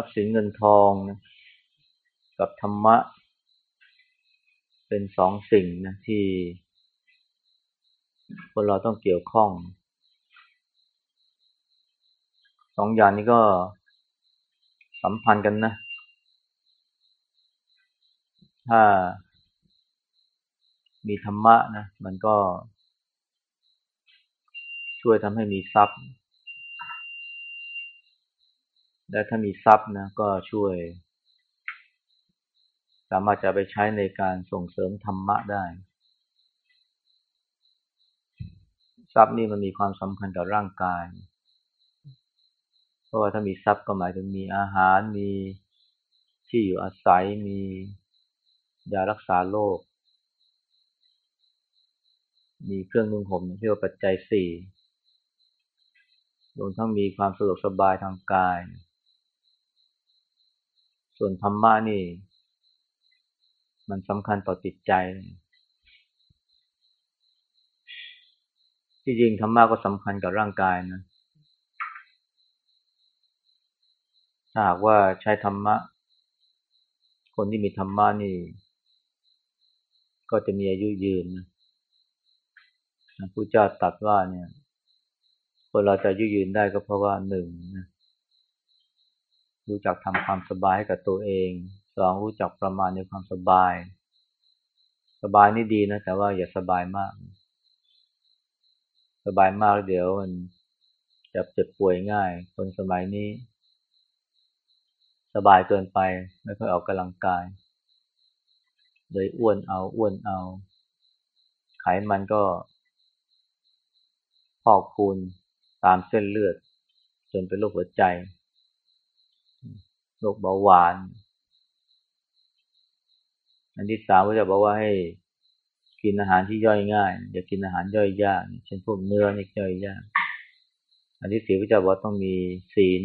ทรัพย์สินเงินทองนะกับธรรมะ เป็นสองสิ่งนะที่คนเราต้องเกี่ยวข้อง สองอย่างนี้ก็สัมพันธ์กันนะ ถ้ามีธรรมะนะ มันก็ช่วยทำให้มีทรัพย์ และถ้ามีทรัพย์นะก็ช่วย สามารถจะไปใช้ในการส่งเสริมธรรมะได้ ทรัพย์นี่มันมีความสำคัญกับร่างกาย เพราะว่าถ้ามีทรัพย์ก็หมายถึงมีอาหารมีที่อยู่อาศัยมียารักษาโรค มีเครื่องนุ่งห่มที่ว่าปัจจัยสี่รวมทั้งมีความสะดวกสบายทางกาย ส่วนธรรมะนี่ มันสำคัญต่อจิตใจ ที่จริงธรรมะก็สำคัญกับร่างกายนะถ้าหากว่าใช้ธรรมะ คนที่มีธรรมะนี่ ก็จะมีอายุยืนนะพระเจ้าตรัสว่าเนี่ยคนเราจะยืยืนได้ก็เพราะว่าหนึ่งนะ รู้จักทำความสบายให้กับตัวเอง สองรู้จักประมาณในความสบาย สบายนี่ดีนะ แต่ว่าอย่าสบายมาก สบายมากเดี๋ยวมันจะเจ็บป่วยง่าย คนสมัยนี้ สบายเกินไป ไม่ค่อยออกกำลังกาย เลยอ้วนเอาอ้วนเอา ไขมันก็พอกคูณตามเส้นเลือด จนเป็นโรคหัวใจ โรคเบาหวาน อันที่สามก็จะบอกว่าให้กินอาหารที่ย่อยง่าย อย่ากินอาหารย่อยยาก เช่นพวกเนื้อนี่ย่อยยาก อันที่สี่ก็จะบอกต้องมีศีล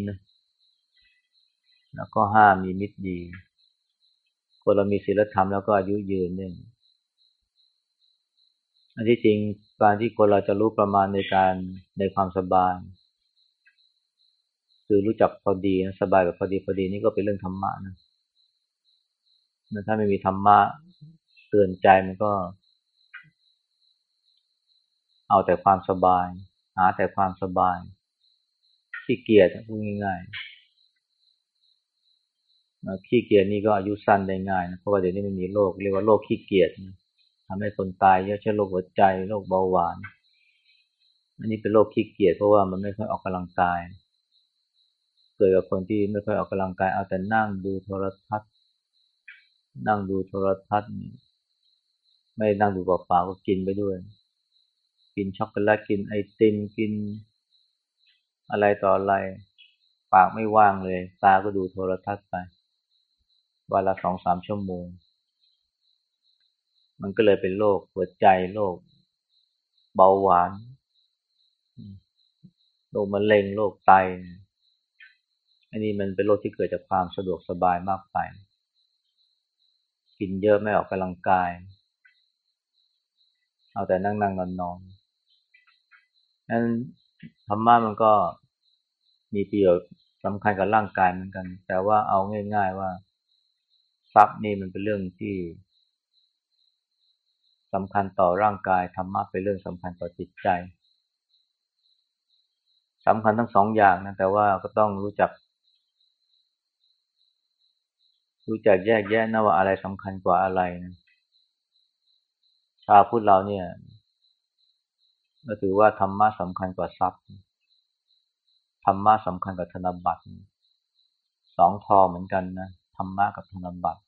แล้วก็ห้ามีมิตรดีคนเรามีศีลธรรมแล้วก็อายุยืนเนี่ยอันที่จริงการที่คนเราจะรู้ประมาณในการในความสบาย คือรู้จักพอดีนะสบายแบบพอดีพอดีนี่ก็เป็นเรื่องธรรมะนะถ้าไม่มีธรรมะเตือนใจมันก็ เอาแต่ความสบาย หาแต่ความสบายขี้เกียจพูดง่ายๆขี้เกียจนี่ก็อายุสั้นได้ง่ายนะเพราะว่าเดี๋ยวนี้มันมีโรคเรียกว่าโรคขี้เกียจทำให้คนตายเยอะเช่นโรคหัวใจโรคเบาหวาน อันนี้เป็นโรคขี้เกียจเพราะว่ามันไม่ค่อยออกกำลังกาย เกิดกับคนที่ไม่ค่อยออกกำลังกายเอาแต่นั่งดูโทรทัศน์ นั่งดูโทรทัศน์ไม่นั่งดูเปล่าๆก็กินไปด้วย กินช็อกโกแลตกินไอติมกิน อะไรต่ออะไร ปากไม่ว่างเลย ตาก็ดูโทรทัศน์ไปวันละสองสามชั่วโมง มันก็เลยเป็นโรคหัวใจโรคเบาหวานโรคมะเร็งโรคไต อันนี้มันเป็นโรคที่เกิดจากความสะดวกสบายมากไป กินเยอะไม่ออกกำลังกาย เอาแต่นั่งนั่งนอนนอนนั้นธรรมะมันก็มีประโยชน์สำคัญกับร่างกายเหมือนกัน แต่ว่าเอาง่าย ๆว่าทรัพย์นี่มันเป็นเรื่องที่สำคัญต่อร่างกายธรรมะเป็นเรื่องสำคัญต่อจิตใจสำคัญทั้งสองอย่างนะแต่ว่าก็ต้องรู้จัก รู้จักแยกแยะนะว่าอะไรสำคัญกว่าอะไรนะชาวพุทธเราเนี่ยก็ถือว่าธรรมะสำคัญกว่าทรัพย์ธรรมะสำคัญกว่าธนบัตรสองทอเหมือนกันนะธรรมะกับธนบัตร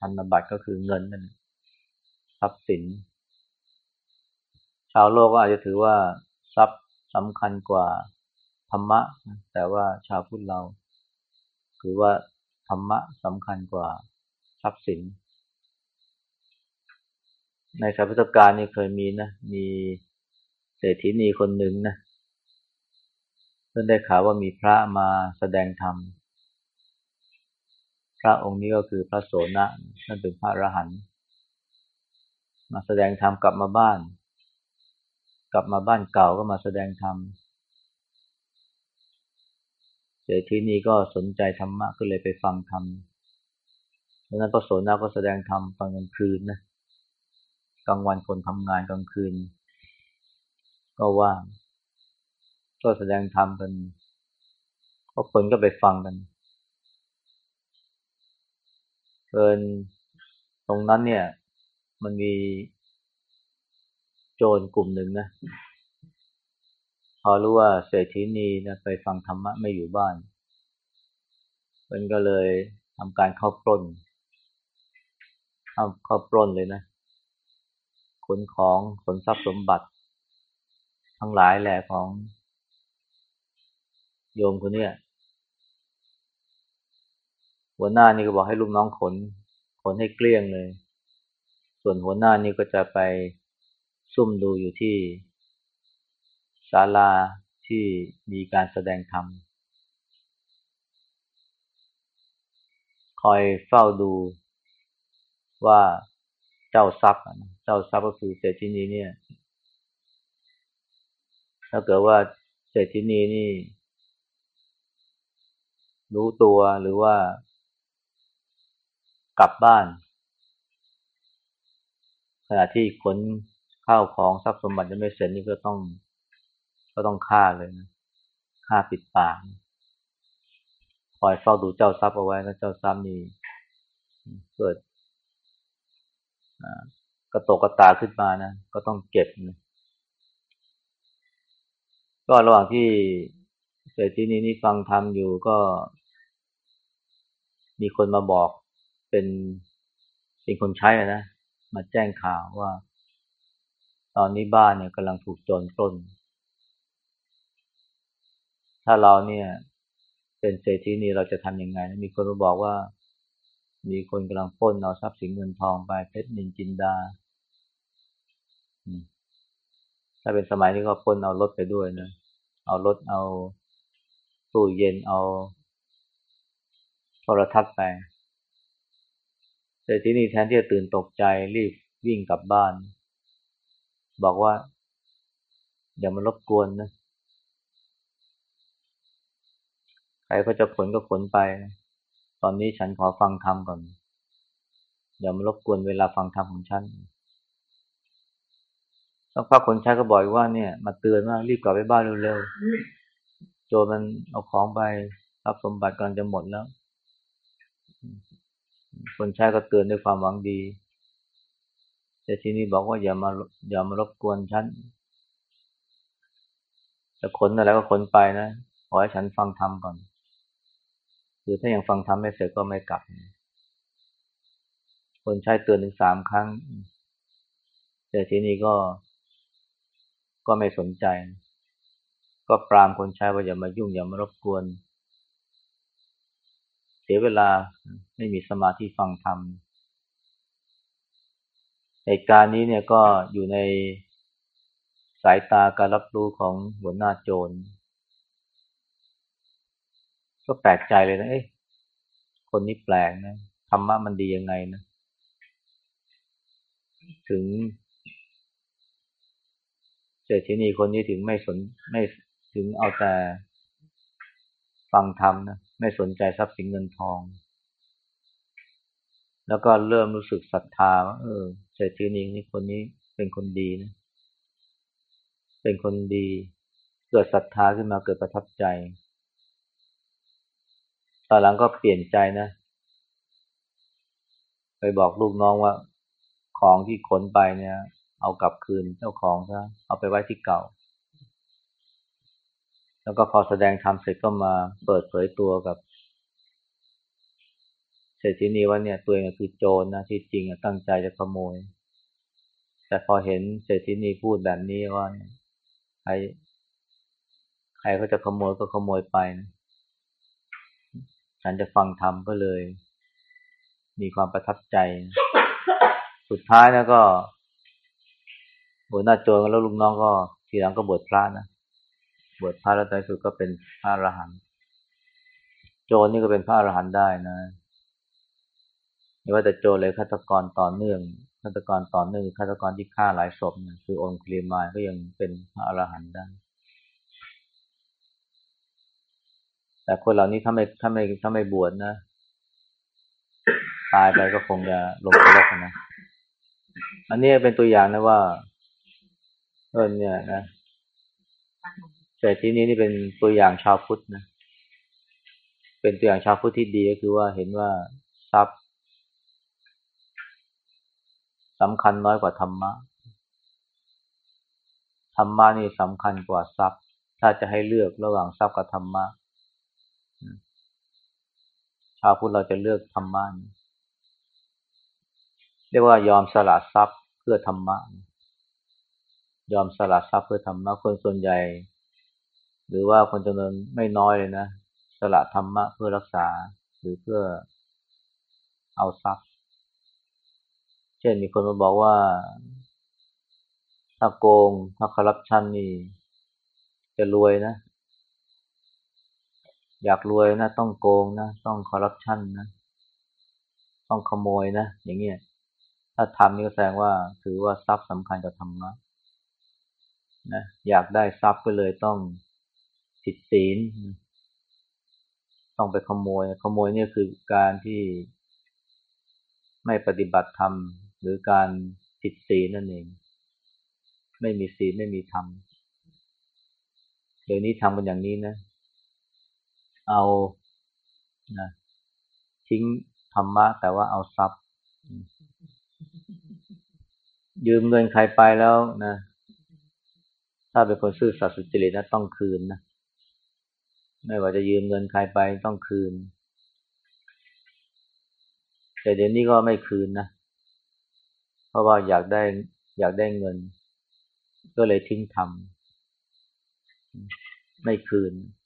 ธนบัตรก็คือเงินนั่นทรัพย์สิน ชาวโลกก็อาจจะถือว่าทรัพย์สำคัญกว่าธรรมะ แต่ว่าชาวพุทธเราถือว่า ธรรมะสำคัญกว่าทรัพย์สิน ในสายพุทธการนี่เคยมีนะ มีเศรษฐีนีคนหนึ่งนะเพิ่งได้ข่าวว่ามีพระมาแสดงธรรม พระองค์นี้ก็คือพระโสนะนั่นเป็นพระอรหันต์มาแสดงธรรมกลับมาบ้าน กลับมาบ้านเก่าก็มาแสดงธรรม เศรษฐีนีก็สนใจธรรมะก็เลยไปฟังธรรมดังนั้นพระโสนาก็แสดงธรรมตอนกลางคืนนะกลางวันคนทำงานกลางคืน ก็ว่างก็แสดงธรรมกันก็คนก็ไปฟังกันเกินตรงนั้นเนี่ย มันมีโจรกลุ่มหนึ่งนะ พอรู้ว่าเศรษฐีนีนะไปฟังธรรมะไม่อยู่บ้าน มันก็เลยทำการเข้าปล้นเข้าเข้าปล้นเลยนะขนของขนทรัพย์สมบัติ ทั้งหลายแหละของ โยมคนเนี้ยหัวหน้านี่ก็บอกให้ลูกน้องขน ขนให้เกลี้ยงเลย ส่วนหัวหน้านี่ก็จะไปซุ่มดูอยู่ที่ ศาลาที่มีการแสดงธรรม คอยเฝ้าดูว่าเจ้าทรัพย์เจ้าทรัพย์ก็คือเศรษฐีนีเนี่ย ถ้าเกิดว่าเศรษฐีนีนี่ รู้ตัวหรือว่ากลับบ้าน ขณะที่ขนข้าวของทรัพย์สมบัติยังไม่เสร็จนี่ก็ต้อง ก็ต้องฆ่าเลยนะฆ่าปิดปากคอยเฝ้าดูเจ้าทรัพย์เอาไว้แล้วเจ้าทรัพย์นี่เกิดกระตกกระตาขึ้นมานะก็ต้องเก็บนะก็ระหว่างที่เศรษฐีนี้นี่ฟังธรรมอยู่ก็ มีคนมาบอกเป็นเป็นคนใช้นะมาแจ้งข่าวว่า ตอนนี้บ้านเนี่ยกำลังถูกโจรปล้น ถ้าเราเนี่ย เป็นเศรษฐีนี่เราจะทำยังไง มีคนมาบอกว่า มีคนกำลังปล้นเอาทรัพย์สินเงินทองไปเพชรนินจินดา ถ้าเป็นสมัยนี้ก็ปล้นเอารถไปด้วยนะ เอารถเอาตู้เย็นเอาโทรทัศน์ไปแต่ที่นี่แทนที่จะตื่นตกใจรีบวิ่งกลับบ้าน บอกว่า อย่ามารบกวนนะ ใครก็จะขนก็ขนไป ตอนนี้ฉันขอฟังธรรมก่อน อย่ามารบกวนเวลาฟังธรรมของฉันสักพักคนใช้ก็บอกว่าเนี่ย มาเตือนว่ารีบกลับไปบ้านเร็วๆ โจมันเอาของไปรับสมบัติกำลังจะหมดแล้ว คนใช้ก็เตือนด้วยความหวังดี แต่ทีนี้บอกว่าอย่ามาอย่ามารบกวนฉันจะขนอะไรก็ขนไปนะ ขอให้ฉันฟังธรรมก่อน คือถ้ายังฟังธรรมไม่เสร็จก็ไม่กลับ คนใช้เตือนถึงสามครั้ง แต่ทีนี้ก็ก็ไม่สนใจ ก็ปรามคนใช้ว่าอย่ามายุ่งอย่ามารบกวน เสียเวลาไม่มีสมาธิฟังธรรมเหตุการณ์นี้เนี่ยก็อยู่ในสายตาการรับรู้ของหัวหน้าโจร ก็แปลกใจเลยนะเอ๊ะคนนี้แปลกนะธรรมะมันดียังไงนะถึงเศรษฐีนีคนนี้ถึงไม่สนไม่ถึงเอาแต่ฟังธรรมนะไม่สนใจทรัพย์สินเงินทอง แล้วก็เริ่มรู้สึกศรัทธาว่าเออเศรษฐีนีนี่คนนี้เป็นคนดีนะเป็นคนดี เกิดศรัทธาขึ้นมาเกิดประทับใจ ตอนหลังก็เปลี่ยนใจนะ ไปบอกลูกน้องว่า ของที่ขนไปเนี่ย เอากลับคืนเจ้าของซะเอาไปไว้ที่เก่า แล้วก็พอแสดงธรรมเสร็จก็มาเปิดเผยตัวกับเศรษฐีนีว่าเนี่ยตัวเองคือโจรนะที่จริงตั้งใจจะขโมย แต่พอเห็นเศรษฐีนีพูดแบบนี้ว่าใครใครก็จะขโมยก็ขโมยไปนะ ฉันจะฟังธรรมก็เลย มีความประทับใจ สุดท้ายนะก็หัวหน้าโจรแล้วลูกน้องก็ทีหลังก็บวชพระนะบวชพระแล้วในสุดก็เป็นพระอรหันต์โจรนี่ก็เป็นพระอรหันต์ได้นะไม่ว่าแต่โจรเลยฆาตกรต่อเนื่องฆาตกรต่อเนื่องฆาตกรที่ฆ่าหลายศพเนี่ยคือองค์คลีมายก็ยังเป็นพระอรหันต์ได้ แต่คนเหล่านี้ถ้าไม่ถ้าไม่ถ้าไม่บวชนะ ตายไปก็คงจะลงนรกนะ อันนี้เป็นตัวอย่างนะว่าเออเนี่ยนะเศรษฐีนี้นี่เป็นตัวอย่างชาวพุทธนะ เป็นตัวอย่างชาวพุทธที่ดีก็คือว่าเห็นว่าทรัพย์สำคัญน้อยกว่าธรรมะ ธรรมะนี่สำคัญกว่าทรัพย์ ถ้าจะให้เลือกระหว่างทรัพย์กับธรรมะ ชาวพุทธเราจะเลือกธรรมะเรียกว่ายอมสละทรัพย์เพื่อธรรมะ ยอมสละทรัพย์เพื่อธรรมะคนส่วนใหญ่ หรือว่าคนจำนวนไม่น้อยเลยนะสละธรรมะเพื่อรักษาหรือเพื่อเอาทรัพย์ เช่นมีคนมาบอกว่า ถ้าโกงถ้าคอร์รัปชันนี่จะรวยนะ อยากรวยนะ ต้องโกงนะ ต้องคอร์รัปชันนะ ต้องขโมยนะ อย่างเงี้ยถ้าทำนี่ก็แสดงว่าถือว่าทรัพย์สำคัญกับธรรมะนะอยากได้ทรัพย์ก็เลยต้องผิดศีล ต้องไปขโมย ขโมยเนี่ยคือการที่ไม่ปฏิบัติธรรม หรือการผิดศีลนั่นเอง ไม่มีศีลไม่มีธรรม เดี๋ยวนี้ทำกันอย่างนี้นะ เอานะทิ้งธรรมะ แต่ว่าเอาทรัพย์ ยืมเงินใครไปแล้วนะถ้าเป็นคนซื่อสัตย์สุจริตนะต้องคืนนะไม่ว่าจะยืมเงินใครไปต้องคืน แต่เดี๋ยวนี้ก็ไม่คืนนะเพราะว่าอยากได้อยากได้เงิน ก็เลยทิ้งทำไม่คืนใน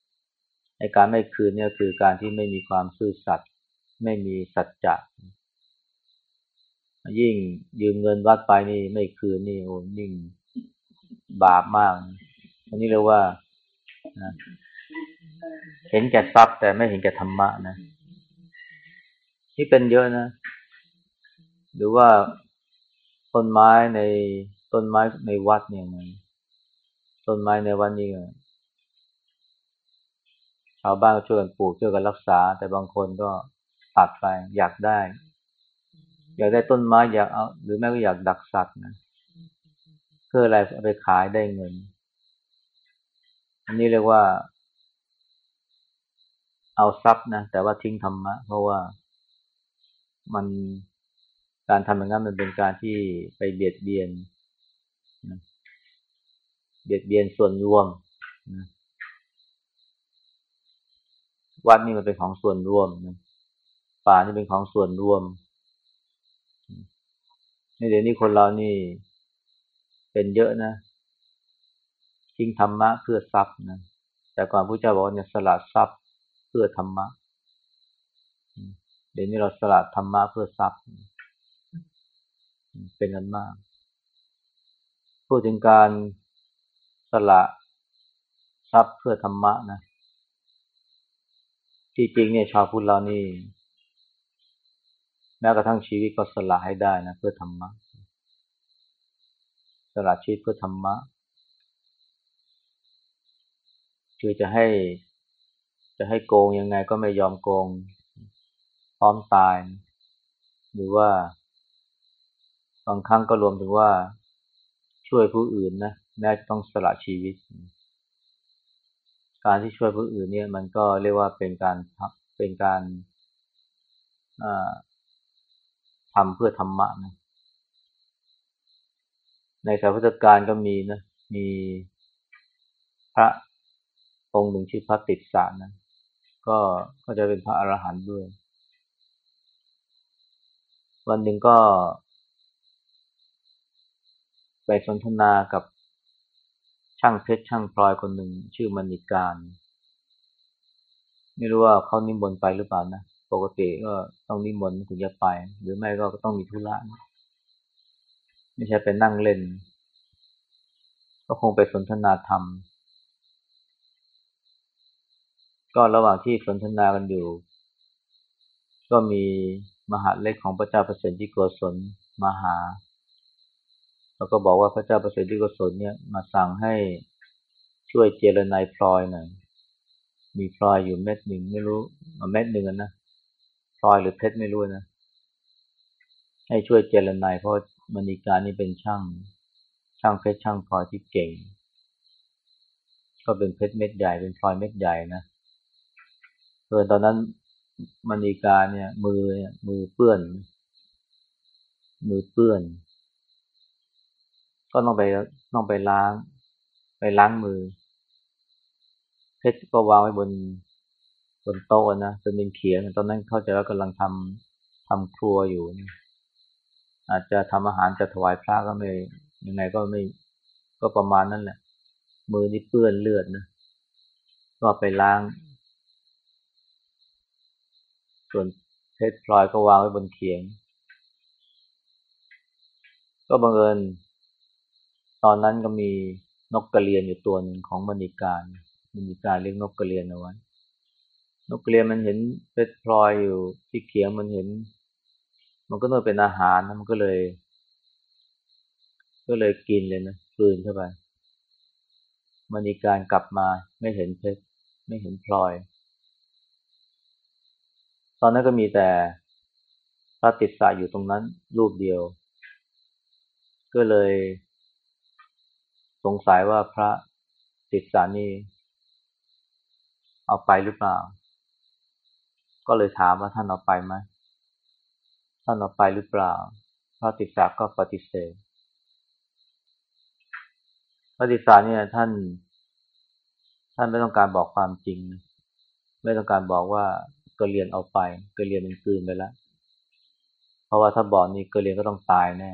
การไม่คืนเนี่ยคือการที่ไม่มีความซื่อสัตย์ไม่มีสัจจะยิ่งยืมเงินวัดไปนี่ไม่คืนนี่โอ้ยิ่งบาปมาก อันนี้เรียกว่าเห็นแก่ทรัพย์แต่ไม่เห็นแก่ธรรมะนะนี่เป็นเยอะนะ หรือว่าต้นไม้ในต้นไม้ในวัดเนี่ยนะต้นไม้ในวัดนี่ ชาวบ้านก็ช่วยกันปลูกช่วยกันรักษา แต่บางคนก็ตัดไปอยากได้ อยากได้ต้นไม้อยากเอาหรือแม่ก็อยากดักสัตว์นะเพื่ออะไรเอาไปขายได้เงิน อันนี้เรียกว่า เอาทรัพย์นะแต่ว่าทิ้งธรรมะ เพราะว่ามันการทำอย่างนั้นมันเป็นการที่ไปเบียดเบียนเบียดเบียนส่วนรวมนะ วัดนี่มันเป็นของส่วนรวมนะป่านี่เป็นของส่วนรวมในเดี๋ยวนี้คนเรานี่เป็นเยอะนะทิ้งธรรมะเพื่อทรัพย์นะแต่ก่อนพระเจ้าบอกเนี่ยสละทรัพย์เพื่อธรรมะ เดี๋ยวนี้เราสละธรรมะเพื่อทรัพย์ เป็นกันมาก พูดถึงการสละทรัพย์เพื่อธรรมะนะ ที่จริงเนี่ยชาวพุทธเรานี่แม้กระทั่งชีวิตก็สละให้ได้นะเพื่อธรรมะ สละชีวิตเพื่อธรรมะคือจะให้จะให้โกงยังไงก็ไม่ยอมโกงพร้อมตาย หรือว่า บางครั้งก็รวมถึงว่าช่วยผู้อื่นนะแม้ต้องสละชีวิต การที่ช่วยผู้อื่นเนี่ยมันก็เรียกว่าเป็นการเป็นการทำเพื่อธรรมะนะในสายพุทธการก็มีนะ มีพระองค์หนึ่งชื่อพระติดสารนะ ก็ก็จะเป็นพระอรหันต์ด้วย วันหนึ่งก็ ไปสนทนากับ ช่างเพชรช่างพลอยคนหนึ่งชื่อมณิการ ไม่รู้ว่าเขานิมนต์ไปหรือเปล่านะ ปกติก็ต้องนิมนต์ถึงจะไป หรือไม่ก็ต้องมีธุระไม่ใช่ไปนั่งเล่น ก็คงไปสนทนาธรรม ก็ระหว่างที่สนทนากันอยู่ ก็มีมหาเล็กของพระเจ้าประเสริฐที่โกศลมาหา แล้วก็บอกว่าพระเจ้าประเสริฐที่โกศลเนี่ยมาสั่งให้ช่วยเจรนายพลอยหน่อย มีพลอยอยู่เม็ดหนึ่งไม่รู้เม็ดหนึ่งนะพลอยหรือเพชรไม่รู้นะ ให้ช่วยเจรนายเพราะมณีการนี่เป็นช่าง ช่างเพชรช่างพลอยที่เก่ง ก็เป็นเพชรเม็ดใหญ่เป็นพลอยเม็ดใหญ่นะเออตอนนั้นมณีการเนี่ย มือมือเปื้อน มือเปื้อน ก็ต้องไปต้องไปล้าง ไปล้างมือ เพชรก็วางไว้บนบนโต๊ะนะจนเป็นเขียงตอนนั้นเข้าใจว่ากำลังทำทำครัวอยู่อาจจะทำอาหารจะถวายพระก็ไม่ยังไงก็ไม่ก็ประมาณนั้นแหละ มือนี่เปื้อนเลือดนะก็ไปล้าง ส่วนเพชรพลอยก็วางไว้บนเขียง ก็บังเอิญ ตอนนั้นก็มีนกกระเรียนอยู่ตัวหนึ่งของมณีการมันมีการเลี้ยงนกกระเรียนเอาไว้ นกกระเรียนมันเห็นเพชรพลอยอยู่ที่เขียงมันเห็น มันก็น่าเป็นอาหารมันก็เลย ก็เลยกินเลยนะคืนเข้าไปมันมีการกลับมาไม่เห็นเพชรไม่เห็นพลอย ตอนนั้นก็มีแต่พระติดสายอยู่ตรงนั้นรูปเดียว ก็เลย สงสัยว่าพระติดสานี่เอาไปหรือเปล่า ก็เลยถามว่าท่านเอาไปไหมท่านเอาไปหรือเปล่า พระติสาก็ปฏิเสธ พระติสาเนี่ยท่าน ท่านไม่ต้องการบอกความจริง ไม่ต้องการบอกว่าก็เรียนเอาไปก็เรียนมันคืนไปแล้ว เพราะว่าถ้าบอกนี่ก็เรียนก็ต้องตายแน่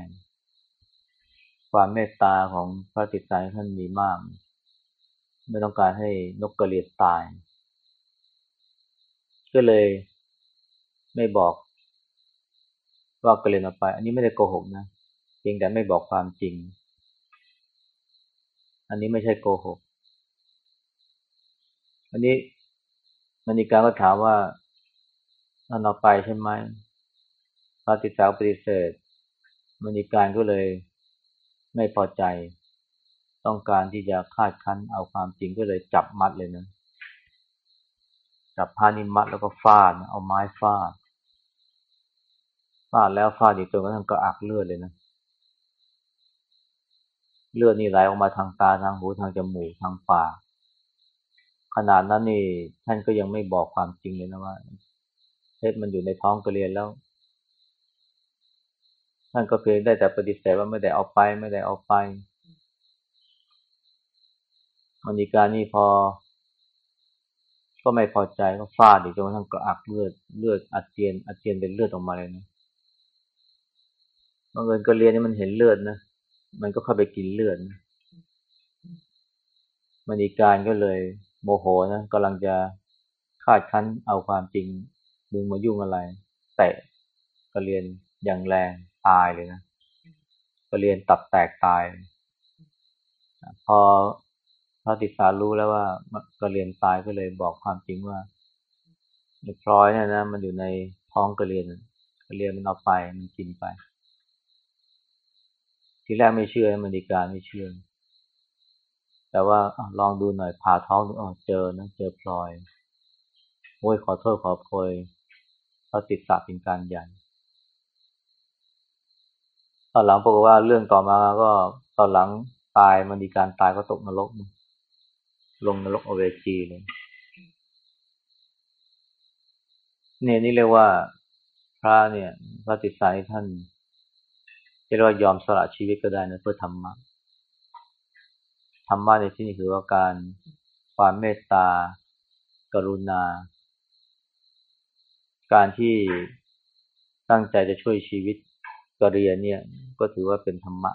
ความเมตตาของพระติสาท่านมีมาก ไม่ต้องการให้นกกระเรียนตาย ก็เลยไม่บอกว่ากระเรียนออกไป อันนี้ไม่ได้โกหกนะเพียงแต่ไม่บอกความจริง อันนี้ไม่ใช่โกหก อันนี้มณีการก็ถามว่าท่นเอาไปใช่ไหมพระติสาวปฏิเสธมณีการก็เลย ไม่พอใจ ต้องการที่จะคาดคั้นเอาความจริงก็เลยจับมัดเลยนะ จับผ้านิมัดแล้วก็ฟาด เอาไม้ฟาด ฟาดแล้วฟาดอีกจนกระทั่งก็อักเลือดเลยนะ เลือดนี่ไหลออกมาทางตาทางหูทางจมูกทางปากขนาดนั้นนี่ท่านก็ยังไม่บอกความจริงเลยนะว่าเพชรมันอยู่ในท้องกระเรียนแล้ว ท่านก็เพียงได้แต่ปฏิเสธว่าไม่ได้เอาไปไม่ได้เอาไปมณีการนี่พอ ก็ไม่พอใจก็ฟาดอีกจนกระทั่งกระอักเลือดเลือดอาเจียนอาเจียนเป็นเลือดออกมาเลยนะบางเอิญก็เรียนนี่มันเห็นเลือดนะมันก็เข้าไปกินเลือดนะมณีการก็เลย โมโหนะกำลังจะคาดคั้นเอาความจริงมึงมายุ่งอะไร แตะกระเรียนอย่างแรง ตายเลยนะกระเรียนตับแตกตาย พอพระติสารู้แล้วว่ากระเรียนตายก็เลยบอกความจริงว่าพลอยเนี่ยนะมันอยู่ในท้องกระเรียนกระเรียนมันเอาไปมันกินไป ทีแรกไม่เชื่อมันดีการไม่เชื่อ แต่ว่าลองดูหน่อยผ่าท้องดูอ๋อเจอนะเจอพลอยโอ้ยขอโทษขอโพยพระติสาเป็นการใหญ่ ตอนหลังปรากฏว่าเรื่องต่อมาก็ตอนหลังตายมันดีการตายก็ตกนรกลงนรกอเวจีเลยเนี่ยนี่เรียกว่าพระเนี่ยพระติสายท่านเรียกว่ายอมสละชีวิตก็ได้นะเพื่อธรรมะธรรมะในที่นี้คือว่าการความเมตตา กรุณา การที่ตั้งใจจะช่วยชีวิต กเรียนเนี่ย ก็ถือว่าเป็นธรรมะ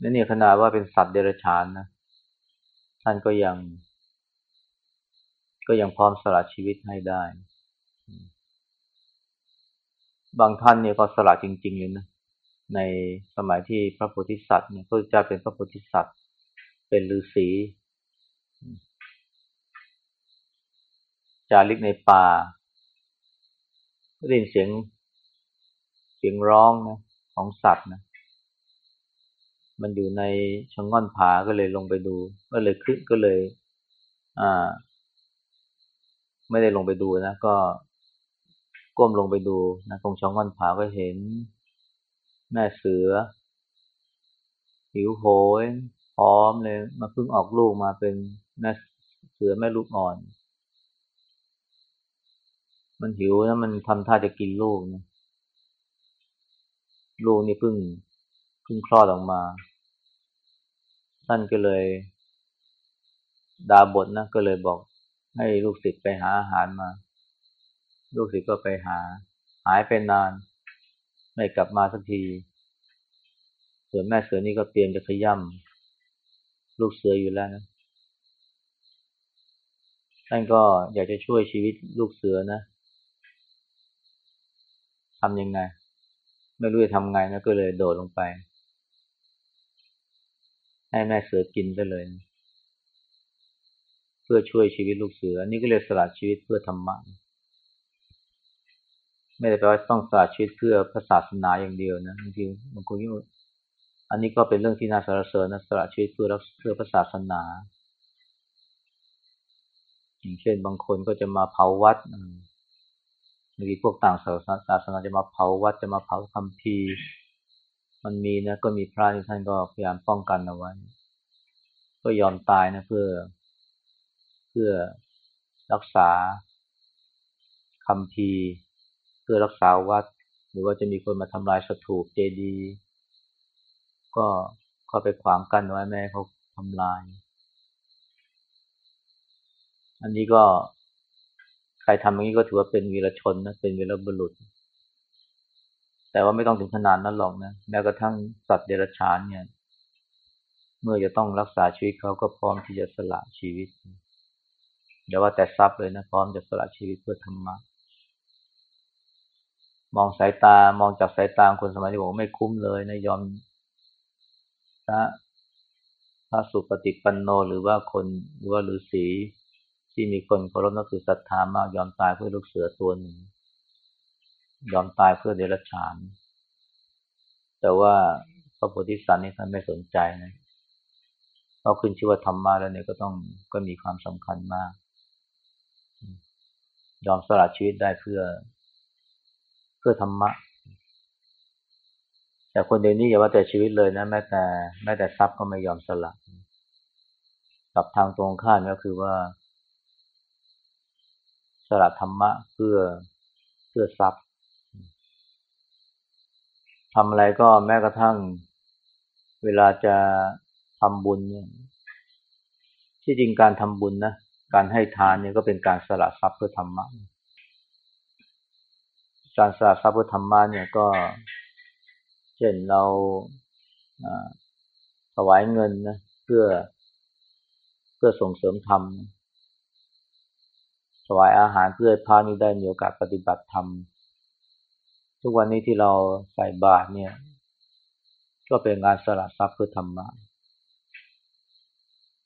นั่นเนี่ยขนาดว่าเป็นสัตว์เดรัจฉานนะท่านก็ยัง ก็ยังพร้อมสละชีวิตให้ได้ บางท่านเนี่ยก็สละจริงๆเลยนะในสมัยที่พระโพธิสัตว์เนี่ยพระเจ้าเป็นพระโพธิสัตว์ เป็นฤาษีจาริกในป่าได้ยินเสียง สียงร้องนะของสัตว์นะ มันอยู่ในชะงง่อนผาก็เลยลงไปดู ก็เลยขึ้นก็เลย อ่า ไม่ได้ลงไปดูนะ ก็ก้มลงไปดูนะตรงช่องก้อนผาก็เห็น แม่เสือ หิวโหยพร้อมเลย มาเพิ่งออกลูกมาเป็นแม่เสือแม่ลูกอ่อน มันหิวนะมันทำท่าจะกินลูกนะ ลูกนี่เพิ่งเพิ่งคลอดออกมา ท่านก็เลยดาบทนะก็เลยบอกให้ลูกศิษย์ไปหาอาหารมา ลูกศิษย์ก็ไปหา หายไปนาน ไม่กลับมาสักที ส่วนแม่เสือนี่ก็เตรียมจะขย่ำลูกเสืออยู่แล้วนะท่านก็อยากจะช่วยชีวิตลูกเสือนะทำยังไง ไม่รู้จะทำไงนะก็เลยโดดลงไป ให้แม่เสือกินไปเลยนะเพื่อช่วยชีวิตลูกเสือ นี่ก็เลยสละชีวิตเพื่อธรรมะไม่ได้แปลว่าต้องสละชีวิตเพื่อพระศาสนาอย่างเดียวนะบางทีบางคนคิดว่าอันนี้ก็เป็นเรื่องที่น่าสรรเสริญนะสละชีวิตเพื่อเพื่อพระศาสนา อย่างเช่นบางคนก็จะมาเผาวัด บางทีพวกต่างศาสนาจะมาเผาวัดจะมาเผาคัมภีร์มันมีนะก็มีพระที่ท่านก็พยายามป้องกันเอาไว้ ก็ยอมตายนะเพื่อ เพื่อรักษาคำพีเพื่อรักษาวัด หรือว่าจะมีคนมาทำลายสถูปเจดีย์ก็เข้าไปขวางกันไว้แม่เขาทำลาย อันนี้ก็ ใครทำอย่างนี้ก็ถือว่าเป็นวีรชนนะเป็นวีรบุรุษ แต่ว่าไม่ต้องถึงขนาดนั้นหรอกนะแม้กระทั่งสัตว์เดรัจฉานเนี่ย เมื่อจะต้องรักษาชีวิตเขาก็พร้อมที่จะสละชีวิตเดี๋ยวว่าแต่ทรัพย์เลยนะพร้อมจะสละชีวิตเพื่อธรรมะมองสายตามองจากสายตาคนสมัยที่บอกไม่คุ้มเลยนะยอมพระพระสุปฏิปันโนหรือว่าคนหรือว่าฤาษี ที่มีคนเคารพนับถือศรัทธามากยอมตายเพื่อลูกเสือตัวหนึ่ง ยอมตายเพื่อเดรัจฉาน แต่ว่าพระโพธิสัตว์นี่ท่านไม่สนใจนะเราขึ้นชื่อว่าธรรมะแล้วเนี่ยก็ต้องก็มีความสำคัญมาก ยอมสละชีวิตได้เพื่อ เพื่อธรรมะ แต่คนเดียวนี้อย่าว่าแต่ชีวิตเลยนะแม้แต่แม้แต่ทรัพย์ก็ไม่ยอมสละกับทางตรงข้ามก็คือว่า ละธรรมะเพื่อเพื่อทรัพย์ทำอะไรก็แม้กระทั่ง เวลาจะทำบุญเนี่ยที่จริงการทำบุญนะการให้ทานเนี่ยก็เป็นการสละทรัพย์เพื่อธรรมะ การสละทรัพย์เพื่อธรรมะเนี่ยก็ เช่นเราถวายเงินนะเพื่อเพื่อส่งเสริมธรรม วายอาหารเพื่อพานี้ได้มีโอกาสปฏิบัติธรรม ทุกวันนี้ที่เราใส่บาตรเนี่ย ก็เป็นงานสละทรัพย์เพื่อธรรมะ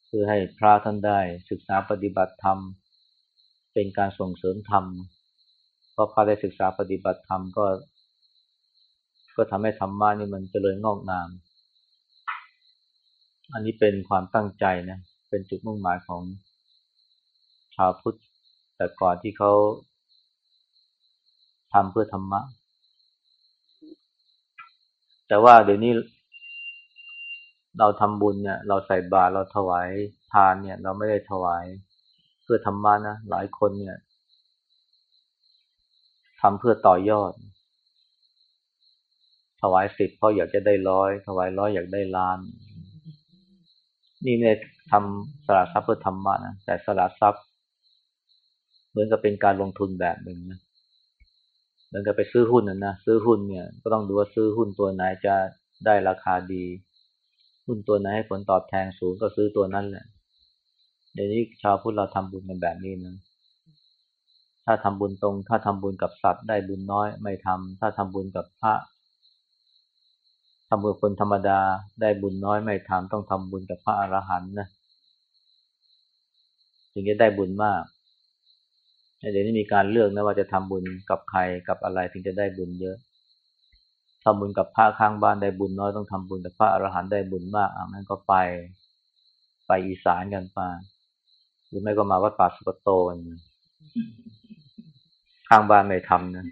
เพื่อให้พระท่านได้ศึกษาปฏิบัติธรรม เป็นการส่งเสริมธรรมเพราะพระได้ศึกษาปฏิบัติธรรมก็ ก็ทำให้ธรรมะนี่มันเจริญงอกงาม อันนี้เป็นความตั้งใจนะ เป็นจุดมุ่งหมายของชาวพุทธ แต่ก่อนที่เขาทำเพื่อธรรมะ แต่ว่าเดี๋ยวนี้เราทำบุญเนี่ย เราใส่บาตรเราถวายทานเนี่ย เราไม่ได้ถวายเพื่อธรรมะนะ หลายคนเนี่ยทำเพื่อต่อยอด ถวายสิบเพราะอยากจะได้ร้อย ถวายร้อยอยากได้ล้าน นี่ไม่ได้ทำสละทรัพย์เพื่อธรรมะนะแต่สละทรัพย์ มือนกับเป็นการลงทุนแบบหนึ่งนะเหมือนกับไปซื้อหุ้นนะนะซื้อหุ้นเนี่ย ก็ต้องดูว่าซื้อหุ้นตัวไหนจะได้ราคาดี หุ้นตัวไหนให้ผลตอบแทนสูงก็ซื้อตัวนั้นแหละ เดี๋ยวนี้ชาวพุทธเราทำบุญกันแบบนี้นะถ้าทำบุญตรง ถ้าทำบุญกับสัตว์ได้บุญน้อยไม่ทำถ้าทำบุญกับพระทำบุญคนธรรมดาได้บุญน้อยไม่ทำต้องทำบุญกับพระอรหันต์นะถึงจะได้บุญมาก เดี๋ยวนี้มีการเลือกนะว่าจะทำบุญกับใครกับอะไรถึงจะได้บุญเยอะทำบุญกับพระข้างบ้านได้บุญน้อยต้องทำบุญกับพระอรหันต์ได้บุญมากอะนั่นก็ไปไปอีสานกันไปหรือไม่ก็มาวัดป่าสุกโตนข้างบ้านไม่ทำนะ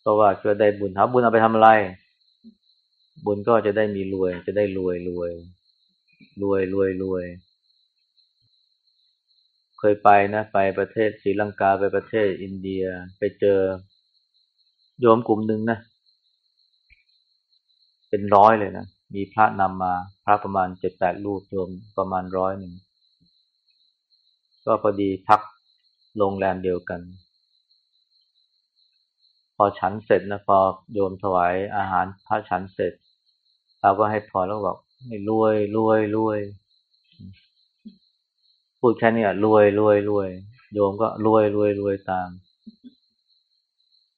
เพราะว่าเพื่อได้บุญหาบุญเอาไปทำอะไร บุญก็จะได้มีรวย จะได้รวยรวยรวยรวยรวย เคยไปนะไปประเทศศรีลังกาไปประเทศอินเดียไปเจอโยมกลุ่มหนึ่งนะ เป็นร้อยเลยนะ มีพระนำมาพระประมาณเจ็ดแปดรูปโยมประมาณร้อยหนึ่ง ก็พอดีพักโรงแรมเดียวกัน พอฉันเสร็จนะพอโยมถวายอาหารพระฉันเสร็จเราก็ให้พอแล้วบอกให้รวยรวยรวย พูดแค่นี้รวยรวยรวยโยมก็รวยรวยรวยตาม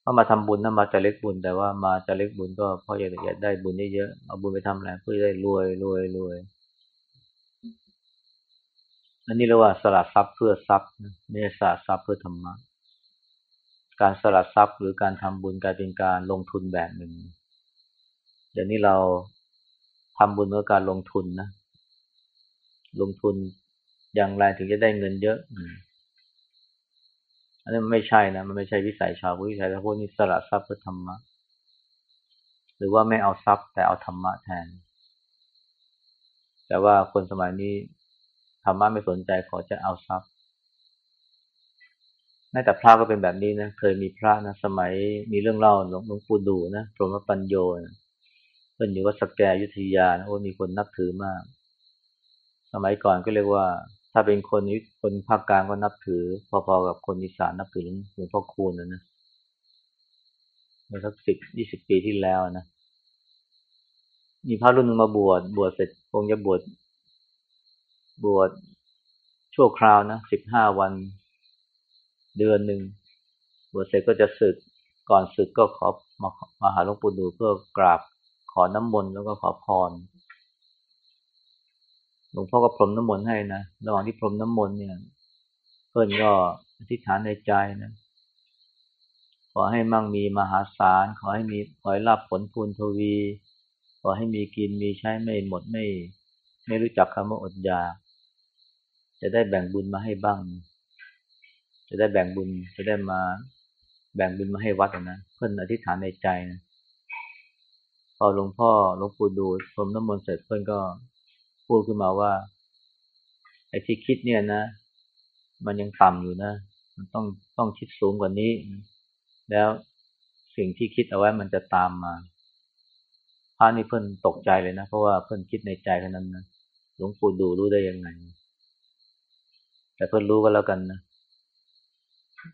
ก็มาทำบุญนะมาจะเล็กบุญแต่ว่ามาจะเล็กบุญก็เพราะอยากจะได้บุญเยอะๆเอาบุญไปทำอะไรเพื่อได้รวยรวยรวยอันนี้เรียกว่าสละทรัพย์เพื่อทรัพย์ไม่ใช่สละทรัพย์เพื่อธรรมะการสละทรัพย์หรือการทำบุญกลายเป็นการลงทุนแบบหนึ่ง เดี๋ยวนี้เราทำบุญเพื่อการลงทุนนะ ลงทุน อย่างไรถึงจะได้เงินเยอะอันนี้มันไม่ใช่นะ มันไม่ใช่วิสัยชาวพุทธวิสัยพวกนี้สละทรัพย์เพื่อธรรมะ หรือว่าไม่เอาทรัพย์แต่เอาธรรมะแทน แต่ว่าคนสมัยนี้ธรรมะไม่สนใจขอจะเอาทรัพย์แม้แต่พระก็เป็นแบบนี้นะ เคยมีพระนะ สมัยมีเรื่องเล่าหลวงปู่ดูนะพรหมปัญโยนะเพิ่นอยู่วัดสแกยุทธยานะโอ้มีคนนับถือมาก สมัยก่อนก็เรียกว่า ถ้าเป็นคนคนภาคกลางก็นับถือ พอๆกับคนอีสานนับถือหลวงพ่อคูณนะนะเมื่อสักสิบยี่สิบปีที่แล้วนะมีพระรุ่นมาบวชบวชเสร็จคงจะบวชบวชชั่วคราวนะสิบห้าวันเดือนหนึ่งบวชเสร็จก็จะศึกก่อนศึกก็ขอมามาหาหลวงปู่ดูเพื่อกราบขอน้ำมนต์แล้วก็ขอพร หลวงพ่อก็พรมน้ำมนต์ให้นะระหว่างที่พรมน้ำมนต์เนี่ย เพื่อนก็อธิษฐานในใจนะขอให้มั่งมีมหาศาลขอให้มีขอให้รับผลพูนทวี ขอให้มีกินมีใช้ไม่หมดไม่ ไม่รู้จักคำว่าอดอยากจะได้แบ่งบุญมาให้บ้าง จะได้แบ่งบุญจะได้มา แบ่งบุญมาให้วัดนะเพื่อนอธิษฐานในใจนะพอหลวงพ่อหลวงปู่ดูพรมน้ำมนต์เสร็จเพื่อนก็ พูดขึ้นมาว่าไอ้ที่คิดเนี่ยนะ มันยังต่ำอยู่นะ มันต้องต้องคิดสูงกว่านี้ แล้วสิ่งที่คิดเอาไว้มันจะตามมาพระนี่เพื่อนตกใจเลยนะ เพราะว่าเพื่อนคิดในใจแค่นั้นนะหลวงปู่ดูรู้ได้ยังไง แต่เพื่อนรู้ก็แล้วกันนะ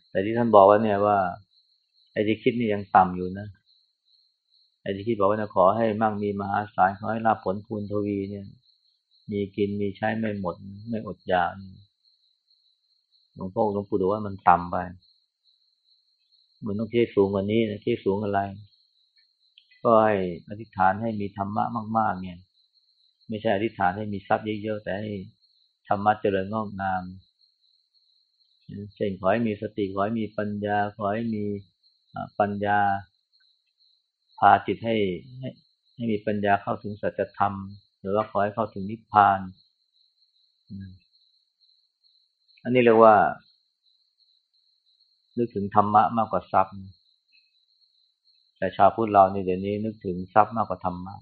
แต่ที่ท่านบอกว่าเนี่ยว่า ไอ้ที่คิดนี่ยังต่ำอยู่นะไอ้ที่คิดบอกว่าจะขอให้มั่งมีมหาศาลขอให้ลาผลพูนทวีเนี่ย มีกินมีใช้ไม่หมด ไม่อดอยากหลวงพ่อหลวงปู่ดูว่ามันต่ำไปมันต้องคิดสูงกว่านี้นะคิดสูงอะไร ก็ให้อธิษฐานให้มีธรรมะมาก ๆ เนี่ย ไม่ใช่อธิษฐานให้มีทรัพย์เยอะๆแต่ให้ธรรมะเจริญงอกงามเช่นขอให้มีสติขอให้มีปัญญาขอให้มีปัญญา พาจิตให้ให้ให้มีปัญญาเข้าถึงสัจธรรม หรือว่าขอให้เข้าถึงนิพพาน อันนี้เรียกว่า นึกถึงธรรมะมากกว่าทรัพย์ แต่ชาวพุทธเราเนี่เดี๋ยวนี้นึกถึงทรัพย์มากกว่าธรรมะ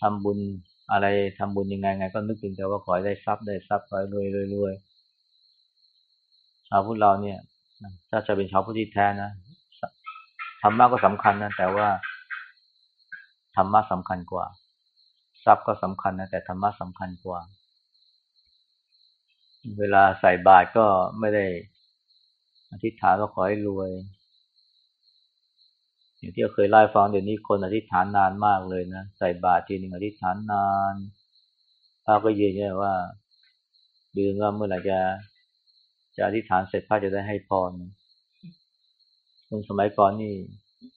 ทำบุญอะไรทำบุญยังไงไง ก็นึกถึงแต่ว่าขอให้ได้ทรัพย์ได้ทรัพย์ขอให้รวยรวยรวยชาวพุทธเราเนี่ย ถ้าจะเป็นชาวพุทธที่แท้นะธรรมะก็สำคัญนะแต่ว่าธรรมะสำคัญกว่า ทรัพย์ก็สำคัญนะแต่ธรรมะสำคัญกว่า เวลาใส่บาตรก็ไม่ได้อธิษฐานว่าขอให้รวย อย่างที่เคยเล่ฟังเดี๋ยวนี้คนอธิษฐานนานมากเลยนะใส่บาตรทีหนึ่งอธิษฐานนานพระก็ยืนยันว่าดืนว่าเมื่อไหร่จะจะอธิษฐานเสร็จพระจะได้ให้พรคนสมัยก่อนนี่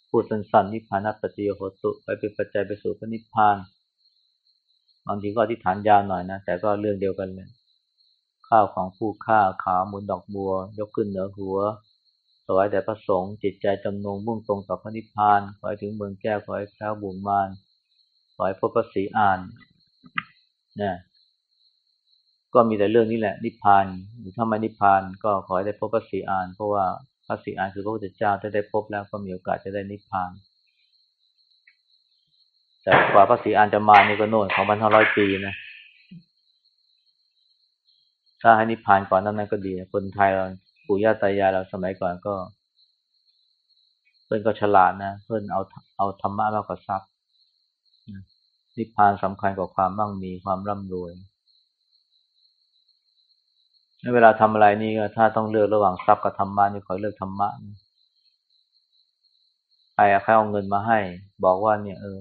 พูดสั้นๆนิพพานัปฏิโยโหตุ ไปเป็นปัจจัยไปสู่พระนิพพาน บางทีก็อธิษฐานยาวหน่อยนะ แต่ก็เรื่องเดียวกันเลย ข้าวของผู้ฆ่าขาหมูลดอกบัว ยกขึ้นเหนือหัวสวยแต่พระสงฆ์จิตใจจำนงมุ่งตรงต่อพระนิพพาน ขอให้ถึงเมืองแก้วขอให้แคล้วบุญมาน ขอให้พบพระศรีอ่านนี่ก็มีแต่เรื่องนี้แหละ นิพพานหรือถ้าไม่นิพพาน ก็ขอให้ได้พบพระศรีอ่าน เพราะว่าพระศรีอ่านคือพระพุทธเจ้าถ้าได้พบแล้วก็มีโอกาสจะได้นิพพาน แต่กว่าพระศรีอานจะมานี่ก็โน่นสองพันห้าร้อยปีนะ ถ้าให้นิพพานก่อนนั้นนั้นก็ดีคนไทยเราปู่ย่าตายายเราสมัยก่อนก็ เพื่อนก็ฉลาดนะ เพื่อนเอาเอาธรรมะมากกว่าทรัพย์นิพพานสำคัญกว่าความมั่งมีความร่ำรวยเวลาทำอะไรนี่ถ้าต้องเลือกระหว่างทรัพย์กับธรรมะนี่ขอเลือกธรรมะใครใครเอาเงินมาให้ บอกว่าเนี่ยเออ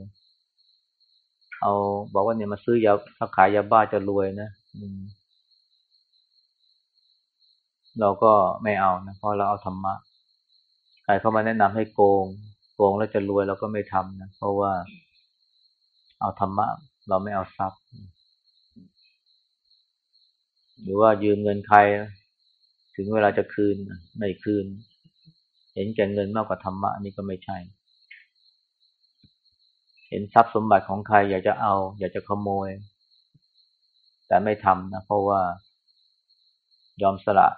เอาบอกว่าเนี่ยมาซื้อยาถ้าขายยาบ้าจะรวยนะเราก็ไม่เอานะเพราะเราเอาธรรมะใครเข้ามาแนะนำให้โกง โกงแล้วจะรวยเราก็ไม่ทำนะเพราะว่า เอาธรรมะ เราไม่เอาทรัพย์ หรือว่ายืมเงินใคร ถึงเวลาจะคืนไม่คืน เห็นแก่เงินมากกว่าธรรมะนี่ก็ไม่ใช่ เห็นทรัพย์สมบัติของใครอยากจะเอา อยากจะขโมย แต่ไม่ทำนะเพราะว่ายอมสละ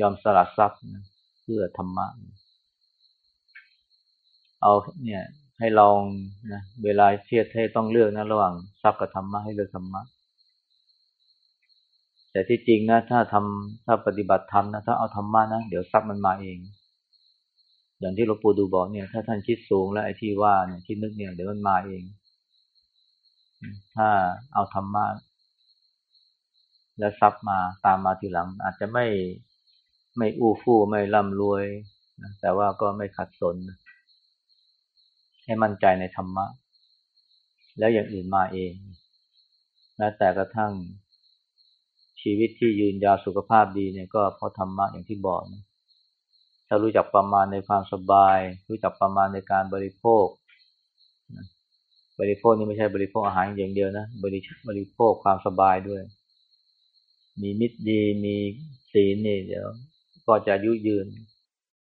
ยอมสละทรัพย์เพื่อธรรมะ เอาเนี่ย ให้ลองนะเวลาเทียดให้ต้องเลือกนะระหว่างทรัพย์กับธรรมะให้เลือกธรรมะแต่ที่จริงนะถ้าทำถ้าปฏิบัติธรรมนะถ้าเอาธรรมะนะเดี๋ยวทรัพย์มันมาเอง อย่างที่หลวงปู่ดูบอกเนี่ย ถ้าท่านคิดสูงแล้วไอ้ที่ว่าเนี่ยคิดนึกเนี่ยเดี๋ยวมันมาเอง ถ้าเอาธรรมะแล้วทรัพย์มาตามมาทีหลัง อาจจะไม่ไม่อู้ฟู่ไม่ร่ำรวยนะแต่ว่าก็ไม่ขัดสน ให้มั่นใจในธรรมะ แล้วอย่างอื่นมาเองแม้แต่กระทั่งชีวิตที่ยืนยาวสุขภาพดีเนี่ยก็เพราะธรรมะอย่างที่บอกนะ ถ้ารู้จักประมาณในความสบาย รู้จักประมาณในการบริโภค บริโภคนี่ไม่ใช่บริโภคอาหารอย่างเดียวนะบริบริโภคความสบายด้วย มีมิตรดีมีศีลนี่เดี๋ยว ก็จะยุยืน